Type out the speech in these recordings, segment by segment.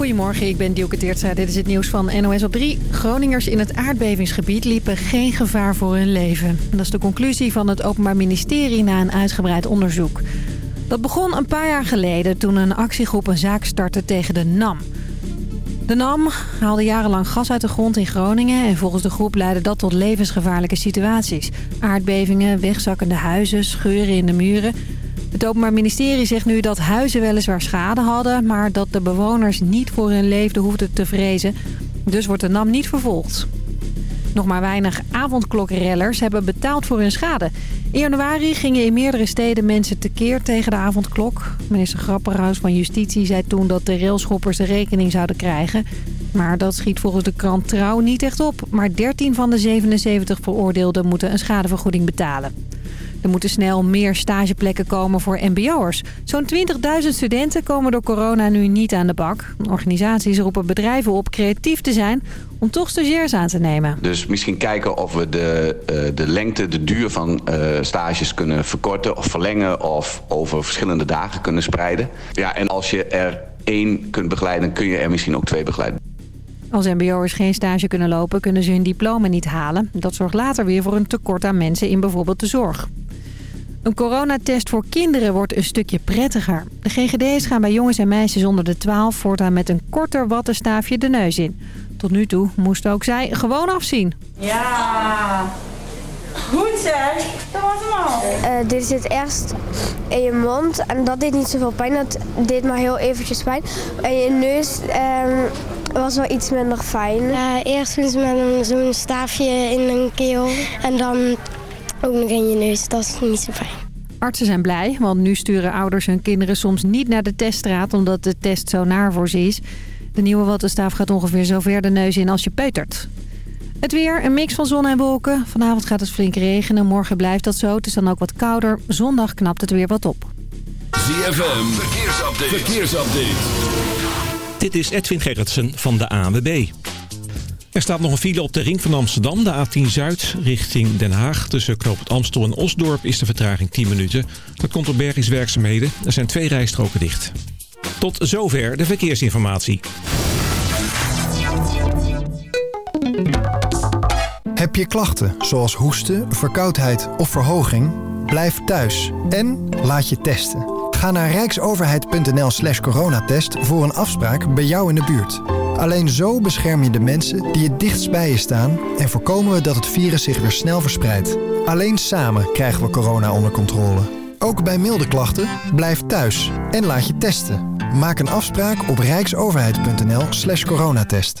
Goedemorgen, ik ben Dielke Teertstra. Dit is het nieuws van NOS op 3. Groningers in het aardbevingsgebied liepen geen gevaar voor hun leven. Dat is de conclusie van het Openbaar Ministerie na een uitgebreid onderzoek. Dat begon een paar jaar geleden toen een actiegroep een zaak startte tegen de NAM. De NAM haalde jarenlang gas uit de grond in Groningen... en volgens de groep leidde dat tot levensgevaarlijke situaties. Aardbevingen, wegzakkende huizen, scheuren in de muren... Het Openbaar Ministerie zegt nu dat huizen weliswaar schade hadden... maar dat de bewoners niet voor hun leefde hoefden te vrezen. Dus wordt de NAM niet vervolgd. Nog maar weinig avondklokrellers hebben betaald voor hun schade. In januari gingen in meerdere steden mensen tekeer tegen de avondklok. Minister Grapperhaus van Justitie zei toen dat de railschoppers de rekening zouden krijgen. Maar dat schiet volgens de krant Trouw niet echt op. Maar 13 van de 77 veroordeelden moeten een schadevergoeding betalen. Er moeten snel meer stageplekken komen voor mbo'ers. Zo'n 20.000 studenten komen door corona nu niet aan de bak. Organisaties roepen bedrijven op creatief te zijn om toch stagiairs aan te nemen. Dus misschien kijken of we de, uh, de lengte, de duur van uh, stages kunnen verkorten of verlengen... of over verschillende dagen kunnen spreiden. Ja, en als je er één kunt begeleiden, kun je er misschien ook twee begeleiden. Als mbo'ers geen stage kunnen lopen, kunnen ze hun diploma niet halen. Dat zorgt later weer voor een tekort aan mensen in bijvoorbeeld de zorg. Een coronatest voor kinderen wordt een stukje prettiger. De GGD's gaan bij jongens en meisjes onder de 12 voortaan met een korter wattenstaafje de neus in. Tot nu toe moesten ook zij gewoon afzien. Ja, goed zeg. Dat was hem al. Uh, dit zit eerst in je mond en dat deed niet zoveel pijn. Dat deed maar heel eventjes pijn. En je neus uh, was wel iets minder fijn. Uh, eerst met zo'n staafje in een keel en dan ook nog in je neus. Dat is niet zo fijn. Artsen zijn blij, want nu sturen ouders hun kinderen soms niet naar de teststraat... omdat de test zo naar voor ze is. De nieuwe wattenstaaf gaat ongeveer zo ver de neus in als je peutert. Het weer, een mix van zon en wolken. Vanavond gaat het flink regenen, morgen blijft dat zo. Het is dan ook wat kouder. Zondag knapt het weer wat op. ZFM, verkeersupdate. verkeersupdate. Dit is Edwin Gerritsen van de ANWB. Er staat nog een file op de ring van Amsterdam, de A10 Zuid, richting Den Haag. Tussen Knoop het Amstel en Osdorp is de vertraging 10 minuten. Dat komt door bergingswerkzaamheden. Er zijn twee rijstroken dicht. Tot zover de verkeersinformatie. Heb je klachten zoals hoesten, verkoudheid of verhoging? Blijf thuis en laat je testen. Ga naar rijksoverheid.nl slash coronatest voor een afspraak bij jou in de buurt. Alleen zo bescherm je de mensen die het dichtst bij je staan... en voorkomen we dat het virus zich weer snel verspreidt. Alleen samen krijgen we corona onder controle. Ook bij milde klachten, blijf thuis en laat je testen. Maak een afspraak op rijksoverheid.nl slash coronatest.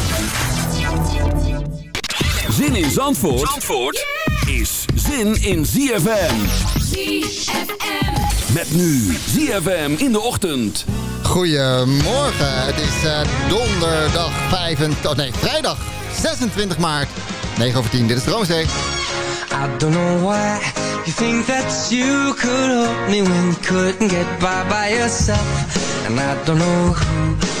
Zin in Zandvoort, Zandvoort is zin in ZFM. ZFM. Met nu ZFM in de ochtend. Goedemorgen, het is uh, donderdag 25, oh nee, vrijdag 26 maart, 9 over 10. Dit is Droomzee. I don't know why you think that you could help me when you couldn't get by by yourself. And I don't know who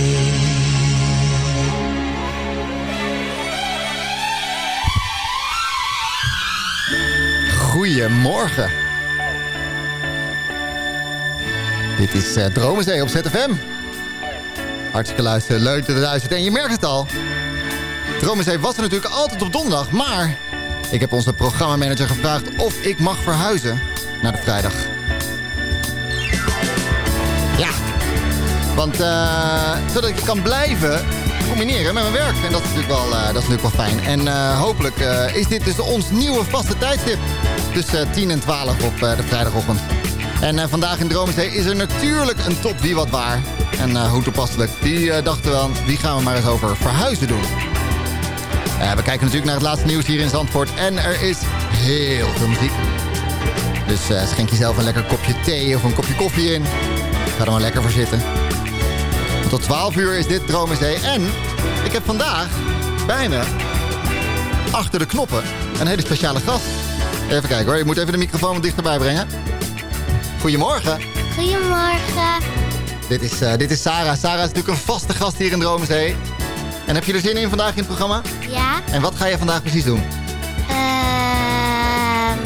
Dit is uh, Dromenzee op ZFM. Hartstikke luisteren, leuk dat. En je merkt het al. Dromenzee was er natuurlijk altijd op donderdag. Maar ik heb onze programmamanager gevraagd of ik mag verhuizen naar de vrijdag. Ja. Want uh, zodat ik kan blijven combineren met mijn werk. En dat is natuurlijk wel, uh, dat is wel fijn. En uh, hopelijk uh, is dit dus ons nieuwe vaste tijdstip. Tussen 10 en 12 op de vrijdagochtend. En vandaag in Dromenzee is er natuurlijk een top wie wat waar. En hoe toepasselijk. Die dachten wel, wie gaan we maar eens over verhuizen doen. we kijken natuurlijk naar het laatste nieuws hier in Zandvoort. En er is heel veel muziek. Dus schenk jezelf een lekker kopje thee of een kopje koffie in. Ga er maar lekker voor zitten. Tot 12 uur is dit Dromenzee. En ik heb vandaag bij me, achter de knoppen, een hele speciale gast. Even kijken hoor, je moet even de microfoon wat dichterbij brengen. Goedemorgen. Goedemorgen. Dit is, uh, dit is Sarah. Sarah is natuurlijk een vaste gast hier in Dromenzee. En heb je er zin in vandaag in het programma? Ja. En wat ga je vandaag precies doen? Ehm...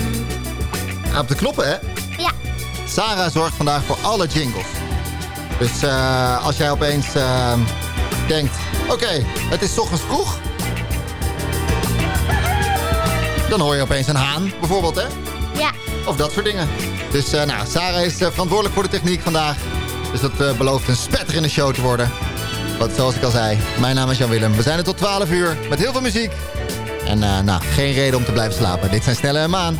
Uh... Op de knoppen, hè? Ja. Sarah zorgt vandaag voor alle jingles. Dus uh, als jij opeens uh, denkt... Oké, okay, het is ochtends vroeg. Dan hoor je opeens een haan, bijvoorbeeld, hè? Ja. Of dat soort dingen. Dus uh, nou, Sarah is verantwoordelijk voor de techniek vandaag. Dus dat belooft een spetterende show te worden. Wat, zoals ik al zei, mijn naam is Jan Willem. We zijn er tot 12 uur met heel veel muziek. En nou, geen reden om te blijven slapen. Dit zijn Snelle en Maan.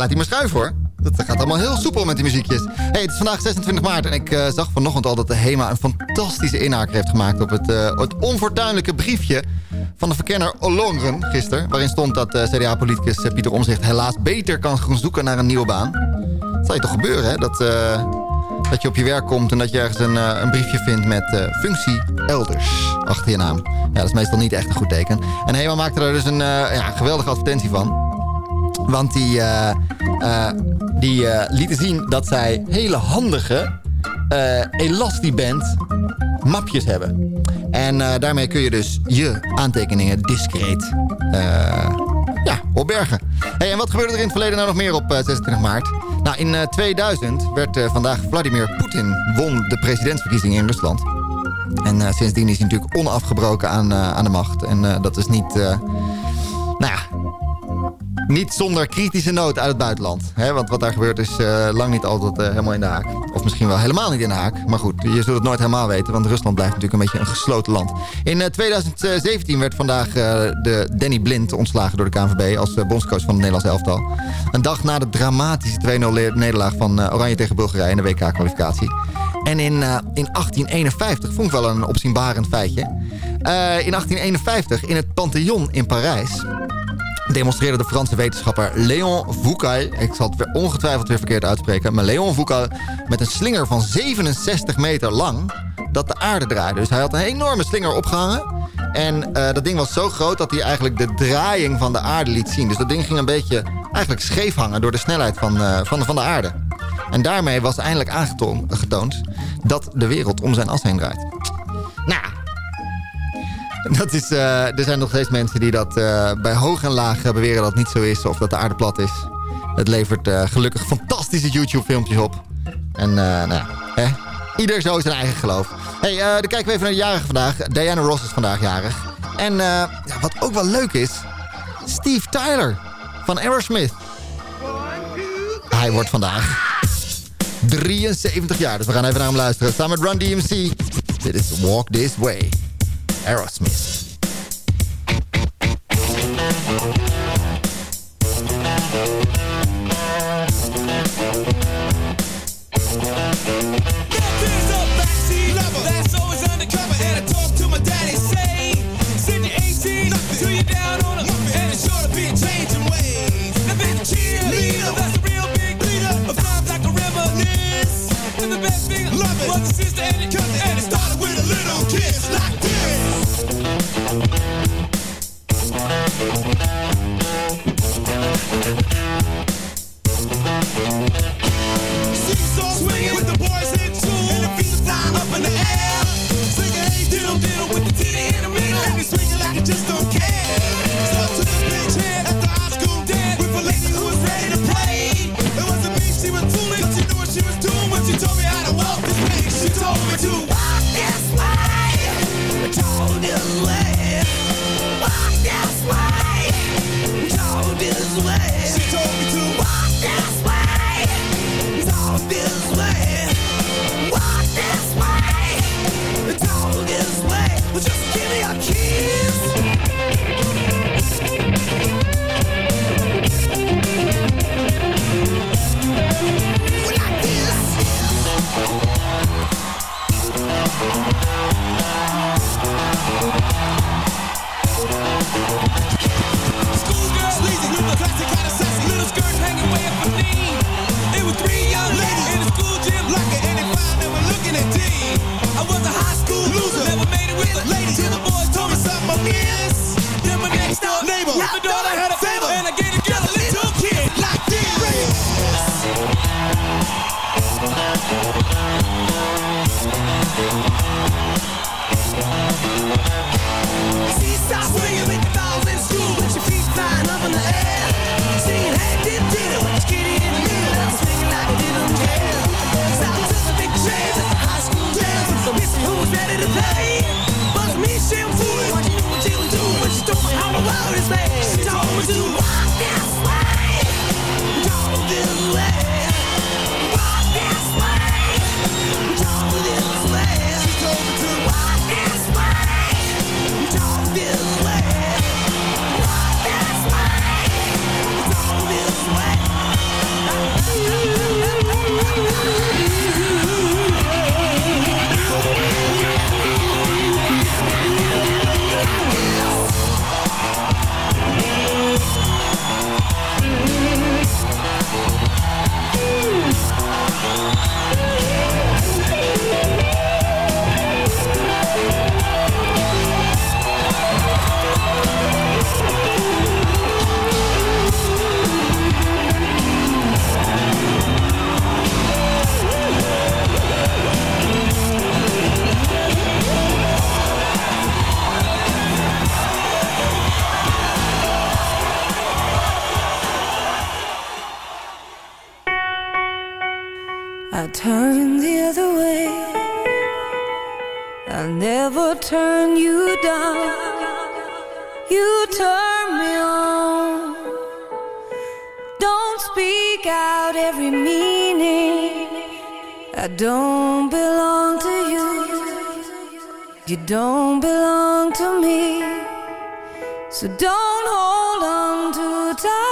Laat die maar schuiven hoor. Dat gaat allemaal heel soepel met die muziekjes. Hey, het is vandaag 26 maart en ik eh, zag vanochtend al dat de HEMA een fantastische inhaker heeft gemaakt... op het, eh, het onfortuinlijke briefje van de verkenner Ollongren gisteren... waarin stond dat eh, CDA-politicus Pieter Omzicht helaas beter kan gaan zoeken naar een nieuwe baan. Dat zal je toch gebeuren, hè? Dat, dat je op je werk komt en dat je ergens een, een briefje vindt met functie elders achter je naam. Ja, dat is meestal niet echt een goed teken. En HEMA maakte er dus een ja, geweldige advertentie van. Want die, eh, eh, die eh, lieten zien dat zij hele handige Elastiband mapjes hebben. En daarmee kun je dus je aantekeningen discreet ja, opbergen. Hey, en wat gebeurde er in het verleden nou nog meer op eh, 26 maart? Nou, in eh, 2000 werd vandaag Vladimir Poetin won de presidentsverkiezingen in Rusland. En sindsdien is hij natuurlijk onafgebroken aan, aan de macht. En dat is niet... eh, niet zonder kritische noot uit het buitenland. Hè? Want wat daar gebeurt is eh, lang niet altijd eh, helemaal in de haak. Of misschien wel helemaal niet in de haak. Maar goed, je zult het nooit helemaal weten. Want Rusland blijft natuurlijk een beetje een gesloten land. In eh, 2017 werd vandaag eh, de Danny Blind ontslagen door de KNVB... als eh, bondscoach van het Nederlands elftal. Een dag na de dramatische 2-0 nederlaag van eh, Oranje tegen Bulgarije... in de WK-kwalificatie. En in, eh, in 1851, vond ik wel een opzienbarend feitje... Eh, in 1851 in het Pantheon in Parijs demonstreerde de Franse wetenschapper Léon Foucault... ik zal het ongetwijfeld weer verkeerd uitspreken... maar Léon Foucault met een slinger van 67 meter lang... dat de aarde draaide. Dus hij had een enorme slinger opgehangen. En eh, dat ding was zo groot dat hij eigenlijk de draaiing van de aarde liet zien. Dus dat ding ging een beetje eigenlijk scheef hangen door de snelheid van, eh, van, van de aarde. En daarmee was eindelijk aangetoond dat de wereld om zijn as heen draait. Nou, dat is, eh, er zijn nog steeds mensen die dat eh, bij hoog en laag eh, beweren dat het niet zo is. Of dat de aarde plat is. Het levert gelukkig fantastische YouTube filmpjes op. En nou hè? ieder zo zijn eigen geloof. hey, dan kijken we even naar de jarigen vandaag. Diana Ross is vandaag jarig. En wat ook wel leuk is... Steve Tyler van Aerosmith. Hij wordt vandaag 73 jaar. Dus we gaan even naar hem luisteren. Samen met Run DMC. Dit is Walk This Way. Aerosmith. You turn me on. Don't speak out every meaning. I don't belong to you. You don't belong to me. So don't hold on too tight.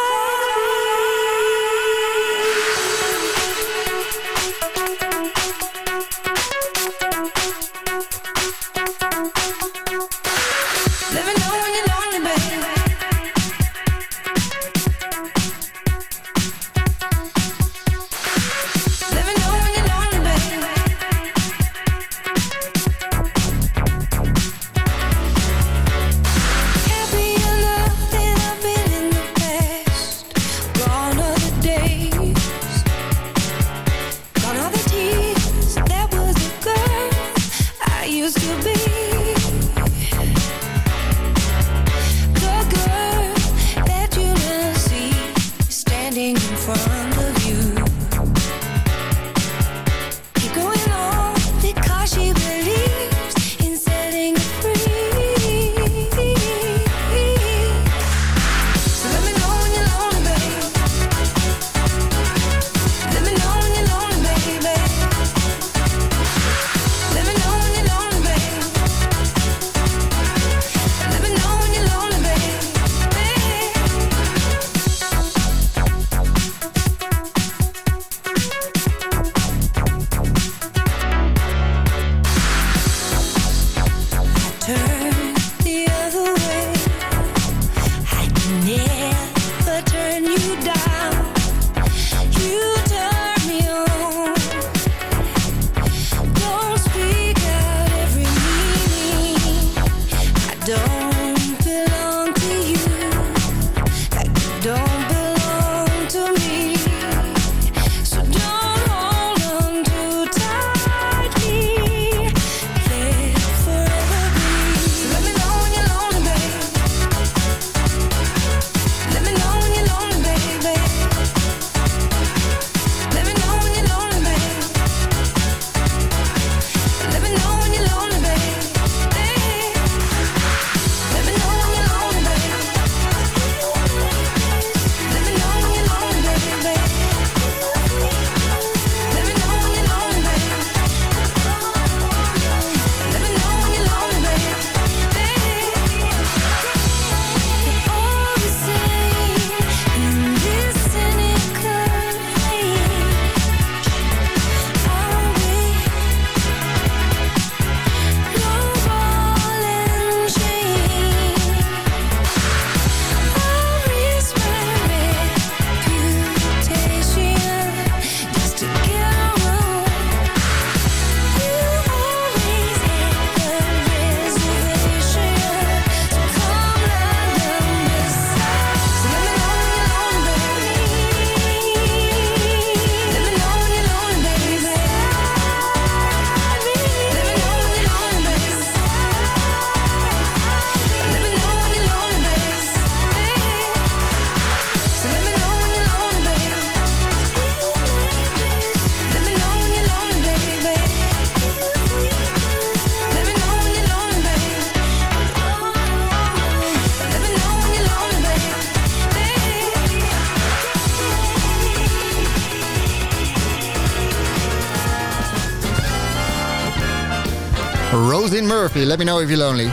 Rosin Murphy, Let Me Know If You're Lonely.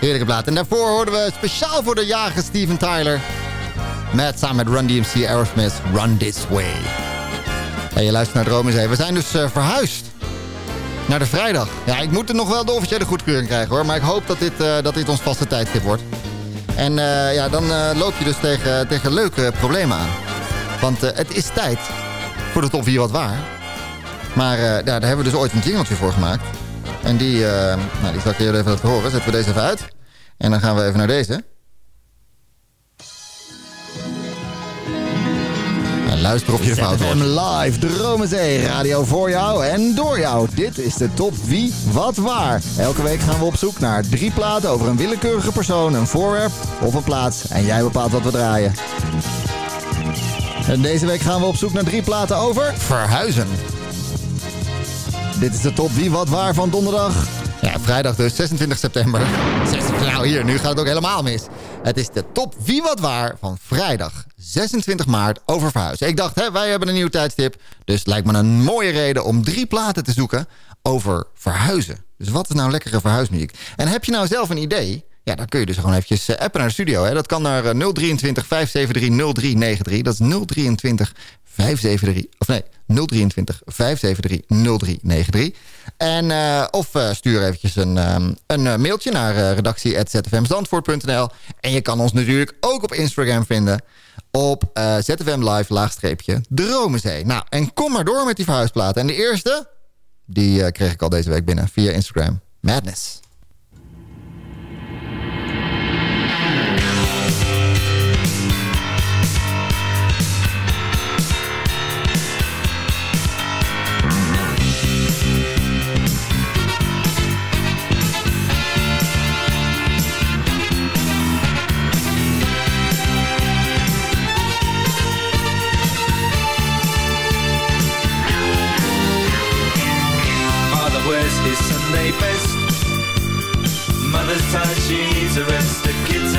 Heerlijke plaat. En daarvoor hoorden we speciaal voor de jager Steven Tyler... met samen met Run DMC Aerosmith, Run This Way. En je luistert naar Dromenzee. We zijn dus uh, verhuisd naar de vrijdag. Ja, ik moet er nog wel de officiële goedkeuring krijgen hoor. Maar ik hoop dat dit, uh, dat dit ons vaste tijdstip wordt. En uh, ja, dan loop je dus tegen, tegen leuke problemen aan. Want het is tijd voor de top 4 wat waar. Maar ja, daar hebben we dus ooit een jingletje voor gemaakt. En die, nou, die zal ik jullie even laten horen. Zetten we deze even uit. En dan gaan we even naar deze. luister of je fout hoort. live, Dromenzee, radio voor jou en door jou. Dit is de top wie, wat, waar. Elke week gaan we op zoek naar drie platen over een willekeurige persoon, een voorwerp of een plaats. En jij bepaalt wat we draaien. En deze week gaan we op zoek naar drie platen over verhuizen. Dit is de top wie, wat, waar van donderdag. Ja, vrijdag dus, 26 september. Nou hier, nu gaat het ook helemaal mis. Het is de top wie, wat, waar van vrijdag 26 maart over verhuizen. Ik dacht, hè, wij hebben een nieuw tijdstip. Dus lijkt me een mooie reden om drie platen te zoeken over verhuizen. Dus wat is nou lekkere verhuismuziek? En heb je nou zelf een idee? Ja, dan kun je dus gewoon eventjes eh, appen naar de studio. Hè. Dat kan naar 023 573 0393. Dat is 023 573, of nee, 023 573 0393. En, uh, of uh, stuur eventjes een, um, een mailtje naar uh, redactie.zfmzandvoort.nl. En je kan ons natuurlijk ook op Instagram vinden op uh, ZFM Live laagstreepje Dromenzee. Nou, en kom maar door met die verhuisplaten. En de eerste, die kreeg ik al deze week binnen via Instagram. Madness.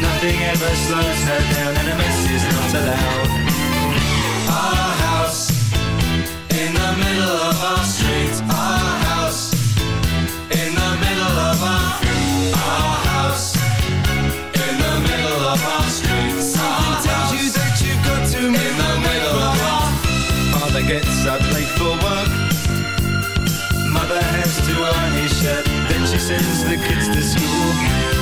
Nothing ever slows her down, and a mess is not allowed. Our house in the middle of our street. Our house in the middle of our our house in the middle of our street. Something tells you that you've got to move in the middle of our. Father gets up late for work. Mother has to iron his shirt Then she sends the kids to school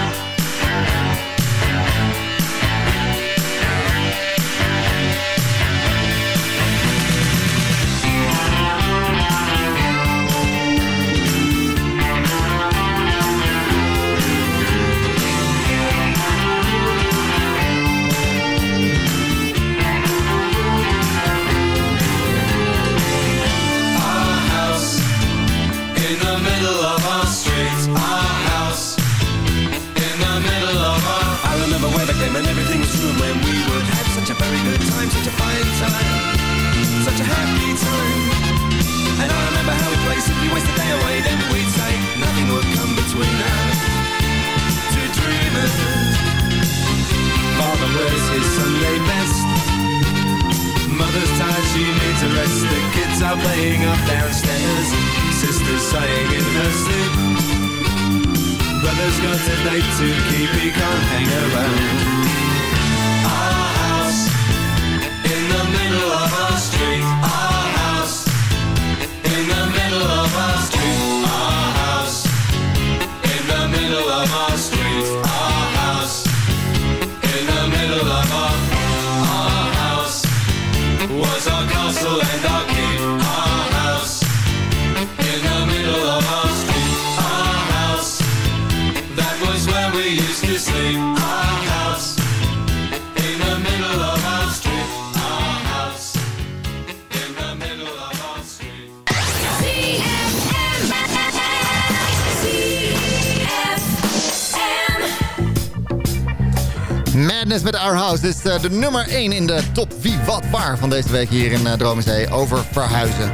de nummer 1 in de top wie wat waar van deze week hier in uh, Dromenzee over verhuizen.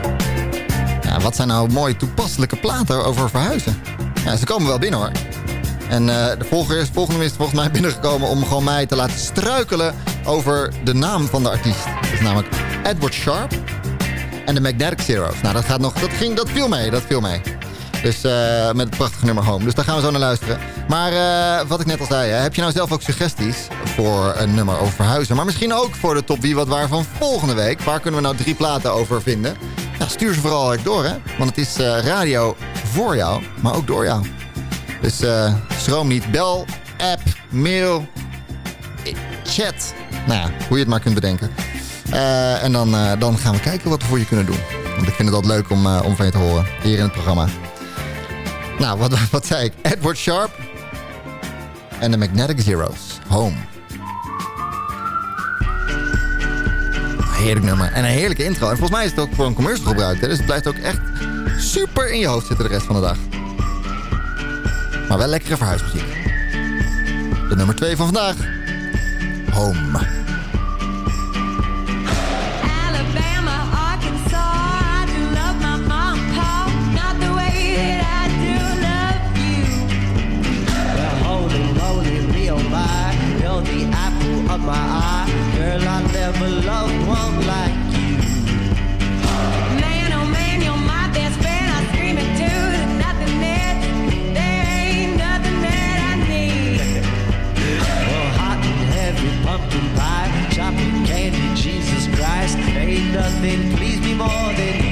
Ja, wat zijn nou mooie toepasselijke platen over verhuizen? Ja, ze komen wel binnen hoor. En eh, de volgende is, volgende is volgens mij binnengekomen om gewoon mij te laten struikelen over de naam van de artiest. Dat is namelijk Edward Sharp en de Magnetic Zeros. Nou, dat, gaat nog, dat, ging, dat viel mee, dat viel mee. Dus met het prachtige nummer Home. Dus daar gaan we zo naar luisteren. Maar uh, wat ik net al zei, hè, heb je nou zelf ook suggesties voor een nummer over verhuizen? Maar misschien ook voor de top wie wat waar van volgende week. Waar kunnen we nou drie platen over vinden? Nou, stuur ze vooral door, hè. Want het is uh, radio voor jou, maar ook door jou. Dus schroom niet. Bel, app, mail, chat. Nou ja, hoe je het maar kunt bedenken. en dan, dan gaan we kijken wat we voor je kunnen doen. Want ik vind het altijd leuk om, om van je te horen. Hier in het programma. Nou, wat, wat zei ik? Edward Sharp en de Magnetic Zeros. Home. Heerlijk nummer. En een heerlijke intro. En volgens mij is het ook voor een commercial gebruikt. Dus het blijft ook echt super in je hoofd zitten de rest van de dag. Maar wel lekkere verhuismuziek. De nummer 2 van vandaag. Home. My eye. Girl, I never loved one like you. Man, oh man, you're my best friend. I scream it too. There's nothing that, there ain't nothing that I need. well, hot and heavy pumpkin pie, chocolate candy, Jesus Christ. Ain't nothing please me more than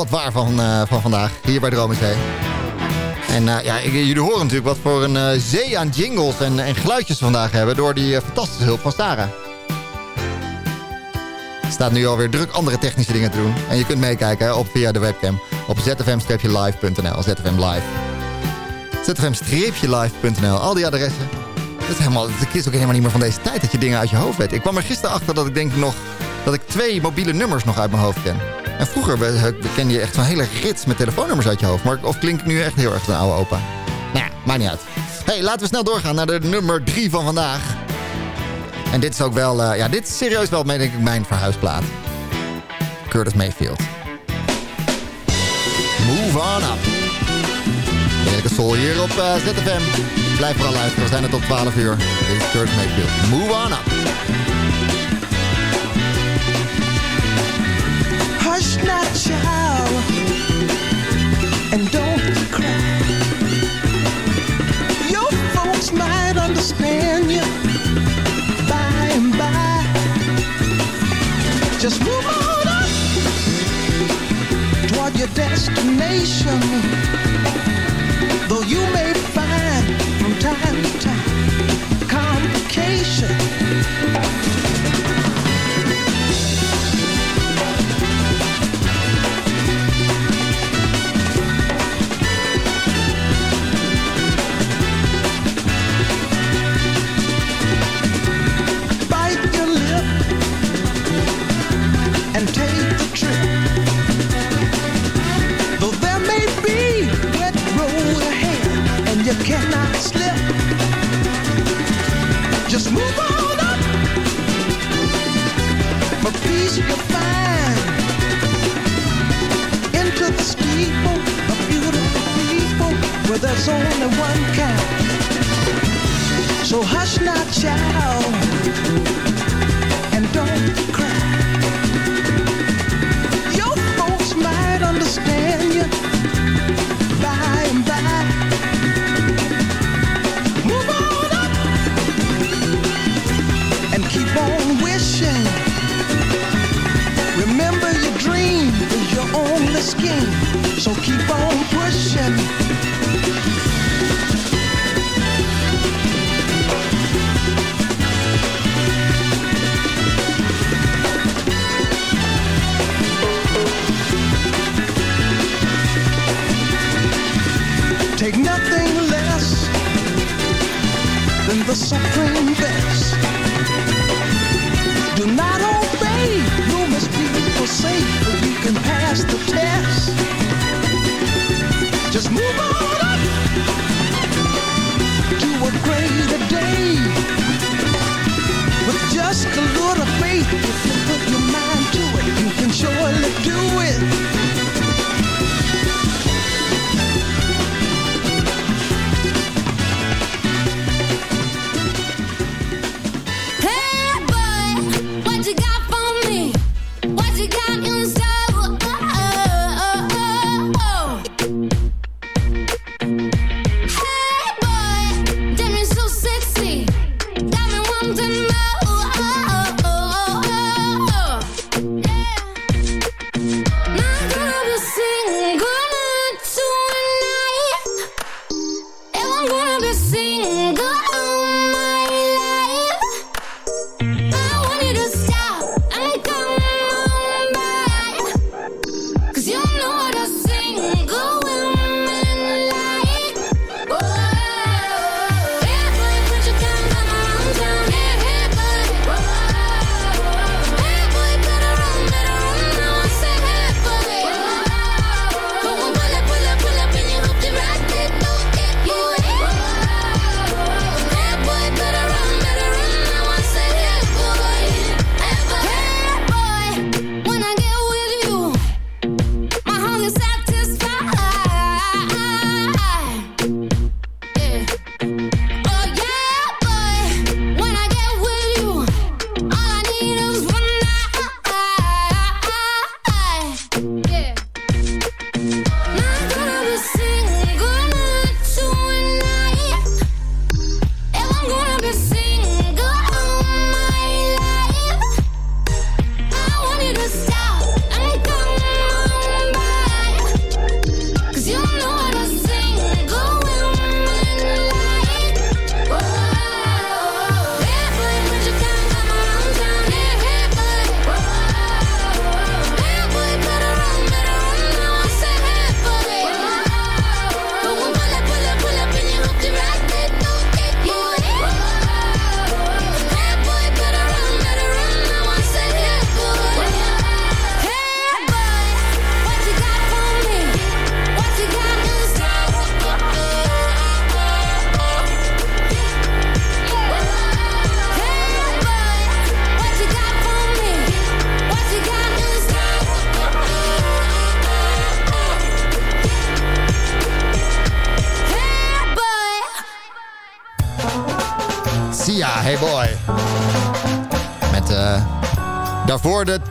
wat waar van, eh, van vandaag. Hier bij Dromenzee. En eh, ja, jullie horen natuurlijk wat voor een eh, zee aan jingles en, en geluidjes vandaag hebben... door die fantastische hulp van Sarah. Staat nu alweer druk andere technische dingen te doen. En je kunt meekijken op, via de webcam op zfm-live.nl. ZFM Live. zfm-live.nl. Al die adressen. Dat is, helemaal, het is ook helemaal niet meer van deze tijd dat je dingen uit je hoofd weet. Ik kwam er gisteren achter dat ik denk nog... dat ik twee mobiele nummers nog uit mijn hoofd ken. En vroeger we- we ken je echt zo'n hele rits met telefoonnummers uit je hoofd. Maar, of klink ik nu echt heel erg een oude opa? Nou ja, maakt niet uit. hey, laten we snel doorgaan naar de nummer drie van vandaag. En dit is ook wel... eh, ja, dit is serieus wel, denk ik, mijn verhuisplaat. Curtis Mayfield. Move on up. Heerlijke soul hier op eh, ZFM. Blijf vooral luisteren, we zijn er tot 12 uur. Dit is Curtis Mayfield. Move on up. Hush now, child, and don't cry. Your folks might understand you by and by. Just move on up toward your destination. Though you may find from time to time complication. Where there's only one kind. So hush now, child,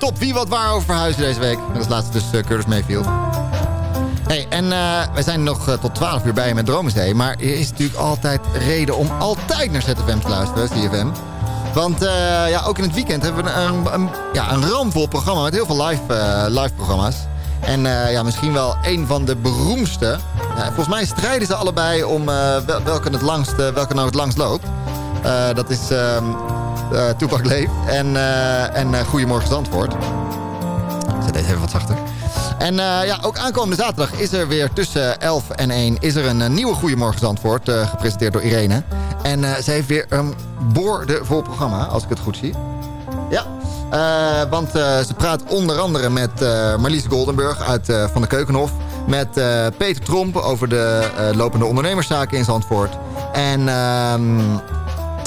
Top Wie Wat Waar over verhuizen deze week. En als laatste dus uh, Curtis Mayfield. Hey, en uh, wij zijn nog uh, tot 12 uur bij met Dromesday. Maar er is natuurlijk altijd reden om altijd naar ZFM te luisteren, CFM. Want ja, ook in het weekend hebben we een, een, ja, een ramvol programma met heel veel live, live programma's. En ja, misschien wel een van de beroemdste. Volgens mij strijden ze allebei om wel, welke, het langst, welke nou het langst loopt. dat is uh, Toepak Leef en, en Goedemorgen Zandvoort. Ik zet deze even wat zachter. En uh, ja, ook aankomende zaterdag is er weer tussen 11 en 1 is er een, nieuwe Goedemorgen Zandvoort. Uh, gepresenteerd door Irene. En uh, ze heeft weer een boordevol programma, als ik het goed zie. Ja, want ze praat onder andere met Marlies Goldenburg uit Van de Keukenhof. Met Peter Tromp over de lopende ondernemerszaken in Zandvoort. En...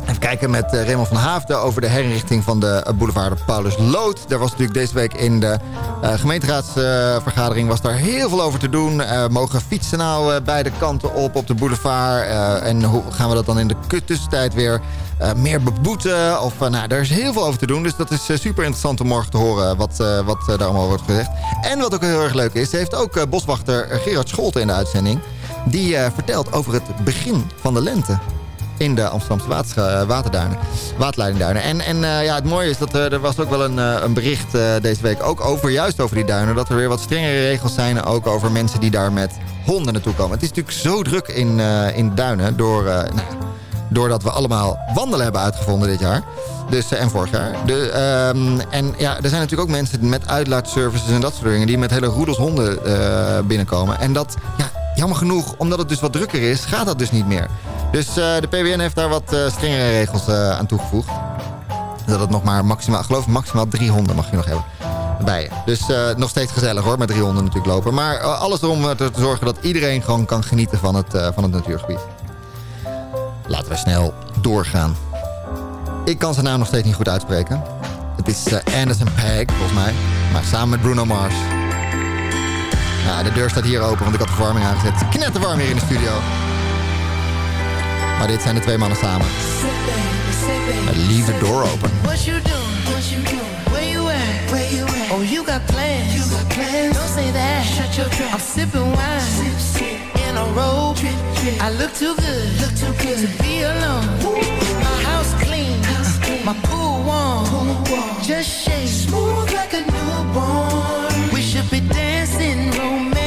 Even kijken met uh, Raymond van Haafden over de herinrichting van de uh, boulevard Paulus Lood. Daar was natuurlijk deze week in de uh, gemeenteraadsvergadering was daar heel veel over te doen. mogen fietsen nou beide kanten op op de boulevard? en hoe gaan we dat dan in de tussentijd weer meer beboeten? Of, nou, daar is heel veel over te doen. Dus dat is super interessant om morgen te horen wat, wat daar allemaal wordt gezegd. En wat ook heel erg leuk is, heeft ook boswachter Gerard Scholten in de uitzending. Die vertelt over het begin van de lente in de Amsterdamse eh, waterduinen, waterleidingduinen. En, en uh, ja, het mooie is dat er, er was ook wel een, uh, een bericht uh, deze week ook over, juist over die duinen, dat er weer wat strengere regels zijn, ook over mensen die daar met honden naartoe komen. Het is natuurlijk zo druk in, in de duinen, door, nou, doordat we allemaal wandelen hebben uitgevonden dit jaar. Dus, en vorig jaar. De, um, en ja, er zijn natuurlijk ook mensen met uitlaatservices en dat soort dingen... die met hele roedels honden binnenkomen. En dat, ja, jammer genoeg, omdat het dus wat drukker is, gaat dat dus niet meer. Dus uh, de PWN heeft daar wat uh, strengere regels uh, aan toegevoegd. Dat het nog maar maximaal, geloof ik, maximaal 300 mag je nog hebben. Bij. Dus nog steeds gezellig hoor, met 300 natuurlijk lopen. Maar alles om te zorgen dat iedereen gewoon kan genieten van het, van het natuurgebied. Laten we snel doorgaan. Ik kan zijn naam nog steeds niet goed uitspreken. Het is Anderson Paak, volgens mij. Maar samen met Bruno Mars. Ja, de deur staat hier open, want ik had de verwarming aangezet. Knetterwarm hier in de studio. Maar dit zijn de twee mannen samen. Met Leave the Door Open. What you doing? What you doing? Where you at? Where you at? Oh, you got plans. You got plans. Don't say that. Shut your trap. I'm sipping wine. Sip, sip. In a robe. Trip, trip. I look too good. Look too good. To be alone. Woo. My house clean. House clean. My pool warm. Pool warm. Just shake. Smooth like a newborn. Should be dancing, romancing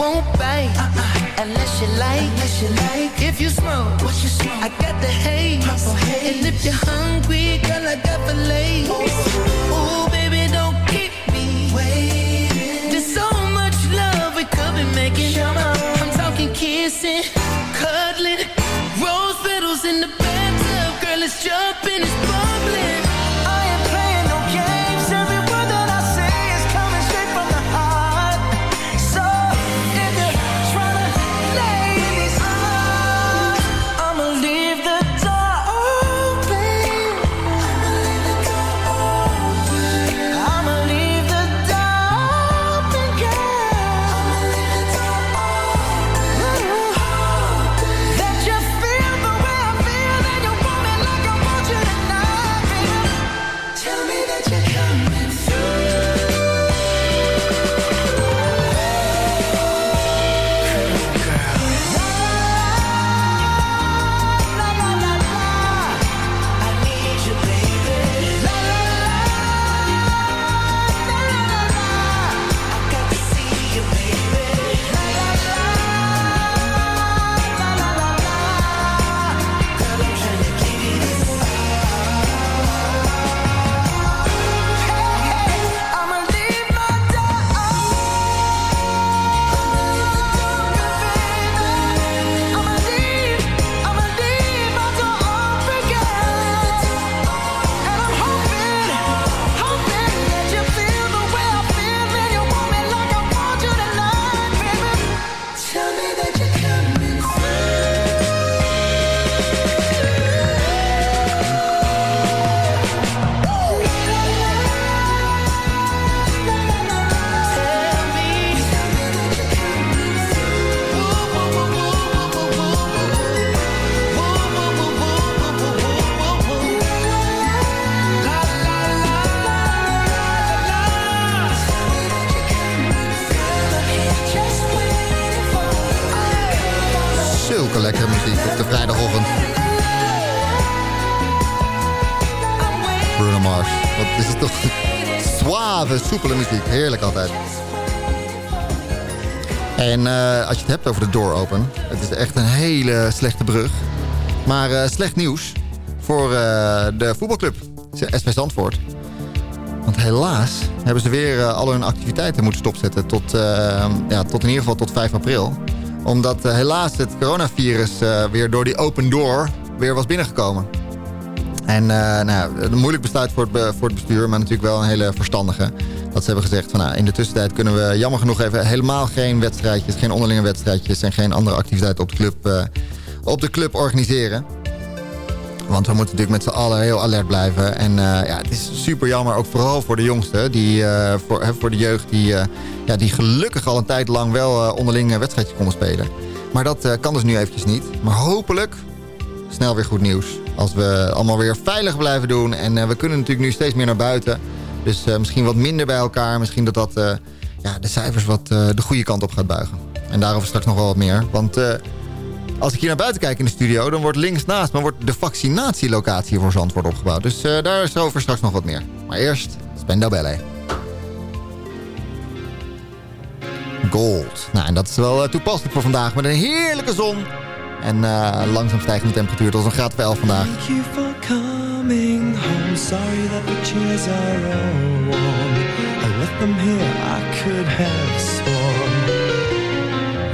won't bite uh-uh. unless you like, unless you like. If you smoke, what you smoke? I got the haze. And if you're hungry, girl, I got fillets. Ooh, lekkere muziek op de vrijdagochtend. Bruno Mars. Wat is het toch suave, soepele muziek. Heerlijk altijd. En eh, als je het hebt over de Door Open. Het is echt een hele slechte brug. Maar eh, slecht nieuws voor eh, de voetbalclub. SV Zandvoort. Want helaas hebben ze weer al hun activiteiten moeten stopzetten. Tot, ja, tot in ieder geval tot 5 april. Omdat helaas het coronavirus weer door die open door weer was binnengekomen. En nou, ja, een moeilijk besluit voor het, voor het bestuur, maar natuurlijk wel een hele verstandige. Dat ze hebben gezegd van nou, in de tussentijd kunnen we jammer genoeg even helemaal geen wedstrijdjes, geen onderlinge wedstrijdjes en geen andere activiteiten op de club, op de club organiseren. Want we moeten natuurlijk met z'n allen heel alert blijven. En uh, ja, het is super jammer, ook vooral voor de jongsten. Die, uh, voor, voor de jeugd die, uh, ja, die gelukkig al een tijd lang wel onderling wedstrijdjes konden spelen. Maar dat kan dus nu eventjes niet. Maar hopelijk snel weer goed nieuws. Als we allemaal weer veilig blijven doen. En we kunnen natuurlijk nu steeds meer naar buiten. Dus misschien wat minder bij elkaar. Misschien dat dat ja, de cijfers wat de goede kant op gaat buigen. En daarover straks nog wel wat meer. Want als ik hier naar buiten kijk in de studio... dan wordt links naast me wordt de vaccinatielocatie voor Zandvoort opgebouwd. Dus uh, daar is over straks nog wat meer. Maar eerst Spendo Ballet. Gold. Nou, en dat is wel uh, toepasselijk voor vandaag met een heerlijke zon. En uh, langzaam stijgende temperatuur tot een graad of 11 vandaag. Thank you for coming home. Sorry that the are all. I them here, I could have sworn.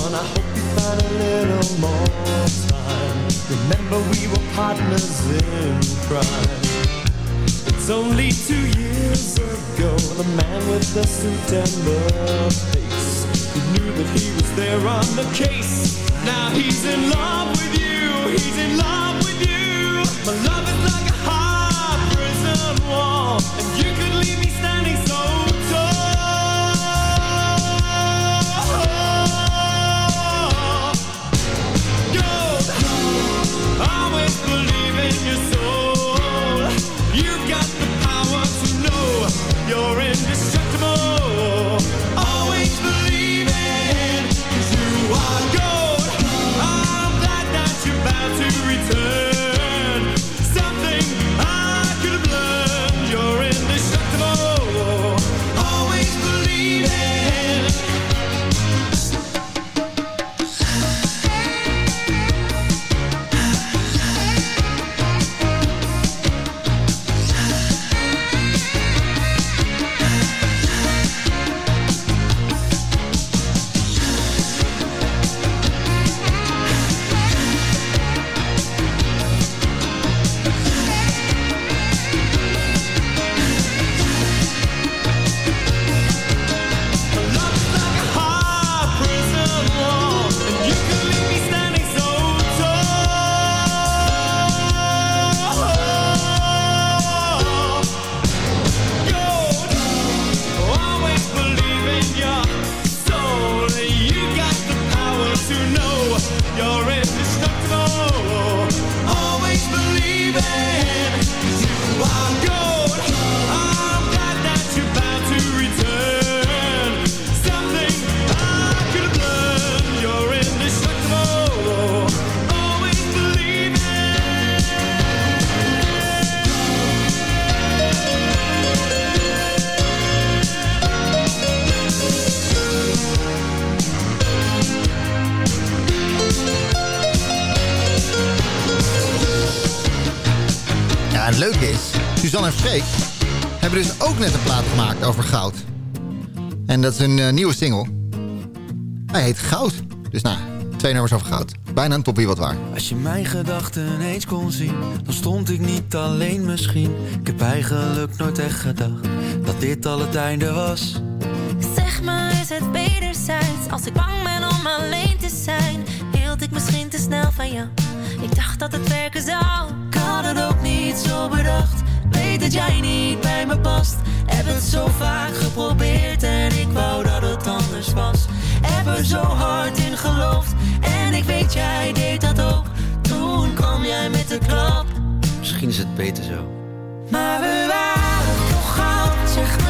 gone, I hope you find a little more time. Remember we were partners in crime. It's only two years ago, the man with the suit and the face. He knew that he was there on the case. Now he's in love with you, he's in love with you. My love is like a hard prison wall, over goud. En dat is een eh, nieuwe single. Hij heet Goud. Dus nou, twee nummers over goud. Bijna een toppie wat waar. Als je mijn gedachten eens kon zien, dan stond ik niet alleen misschien. Ik heb eigenlijk nooit echt gedacht dat dit al het einde was. Zeg maar, is het wederzijds? Als ik bang ben om alleen te zijn, hield ik misschien te snel van jou. Ik dacht dat het werken zou. Ik had het ook niet zo bedacht. Weet dat jij niet bij Heb het zo vaak geprobeerd en ik wou dat het anders was. Heb er zo hard in geloofd en ik weet jij deed dat ook. Toen kwam jij met de klap. Misschien is het beter zo. Maar we waren toch goud, zeg me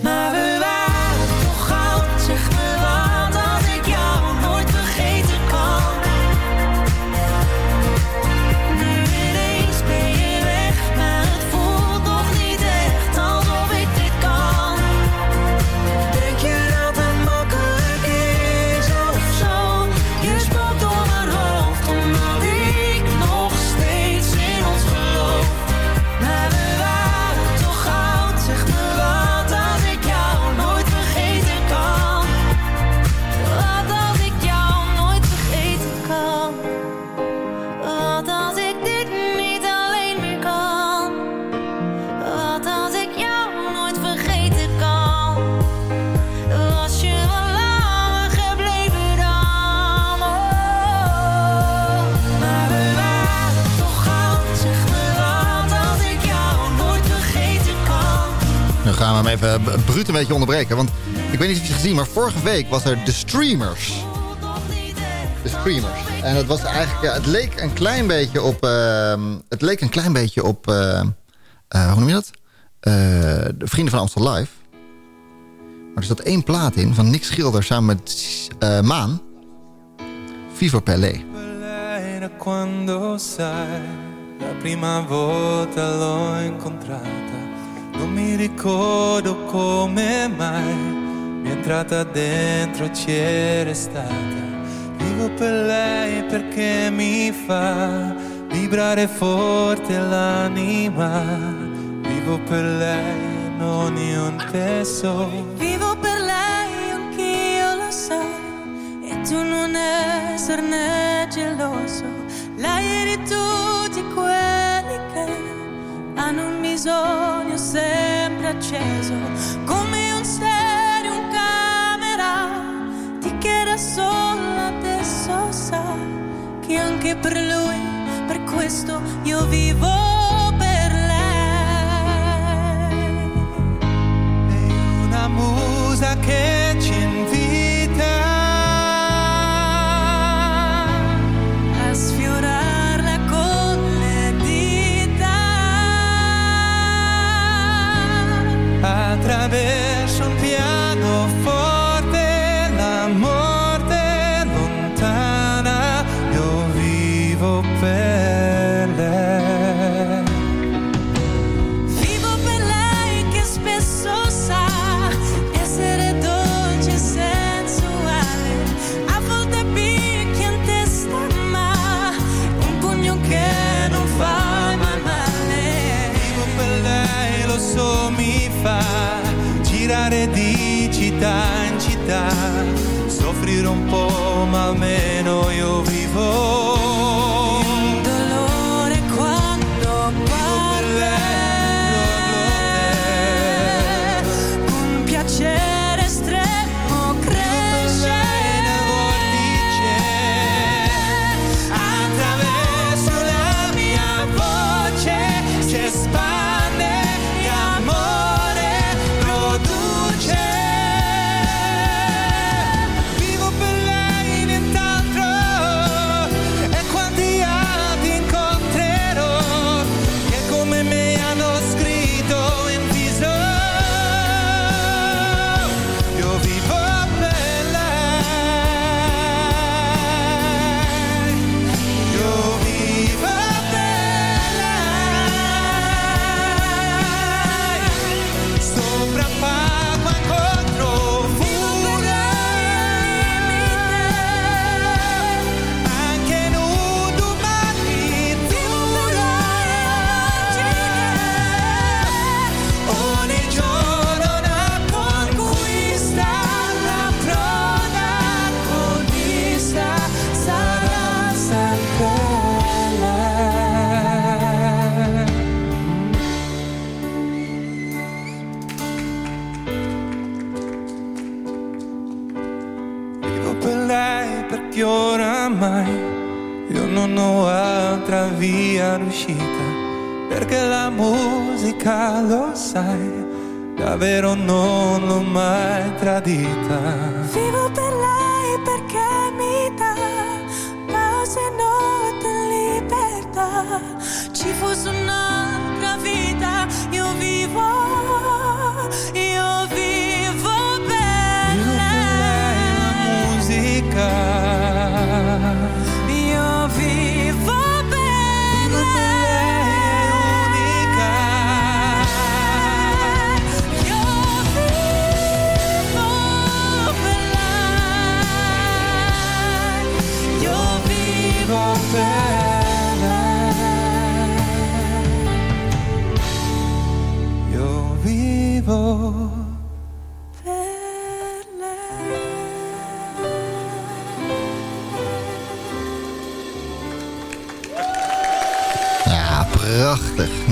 Maar we waren even b- bruut een beetje onderbreken. Want ik weet niet of je het gezien, maar vorige week was er de Streamers. De Streamers. En het was eigenlijk, ja, het leek een klein beetje op, ehm, het leek een klein beetje op, ehm, eh, hoe noem je dat? Eh, de Vrienden van Amstel Live. Maar er zat één plaat in van Nick Schilder samen met eh, Maan. Vivo Pelé. Quando la prima volta l'ho incontrata. Non mi ricordo come mai mi è entrata dentro c'era stata. Vivo per lei perché mi fa vibrare forte l'anima. Vivo per lei in ogni stesso. Vivo per lei, anch'io lo so. E tu non esserne geloso. Lei è di tutti quelli che hanno un bisogno sempre acceso. Come un stereo, un camera. Ti che da sola adesso sa che anche per lui, per questo io vivo per lei. una musa che ci invita lo sai davvero non l'ho mai tradita Vivo per lei perché mi dà pause e notte in libertà. Ci fosse un'altra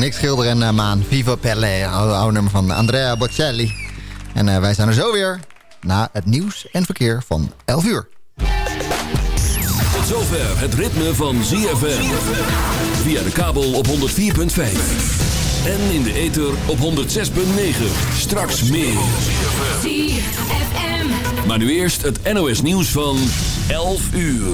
Nick Schilder en uh, Maan. Viva Pelle. Oude, oude nummer van Andrea Bocelli. En eh, wij zijn er zo weer na het nieuws en verkeer van 11 uur. Tot zover het ritme van ZFM. Via de kabel op 104.5. En in de ether op 106.9. Straks meer. Maar nu eerst het NOS nieuws van 11 uur.